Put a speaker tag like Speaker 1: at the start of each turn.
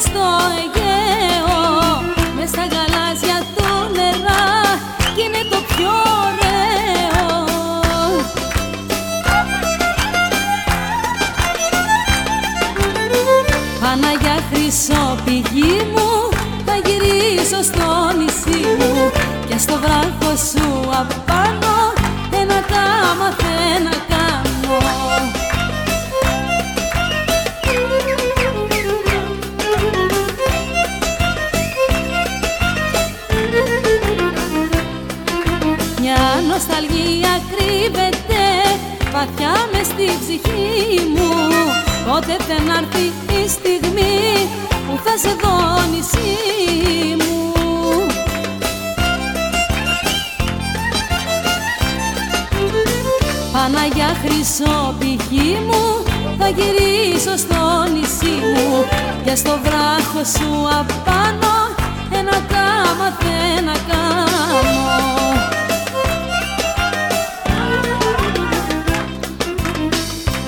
Speaker 1: στο Αιγαίο μες στα γαλάζια του νερά κι είναι το πιο ωραίο. Παναγιά χρυσό πηγή μου Μια νοσταλγία κρύβεται βαθιά μες στη ψυχή μου. Πότε δεν έρθει η στιγμή που θα σε δω νησί μου. Παναγιά χρυσό πηγή μου θα γυρίσω στο νησί μου. Και στο βράχο σου απάνω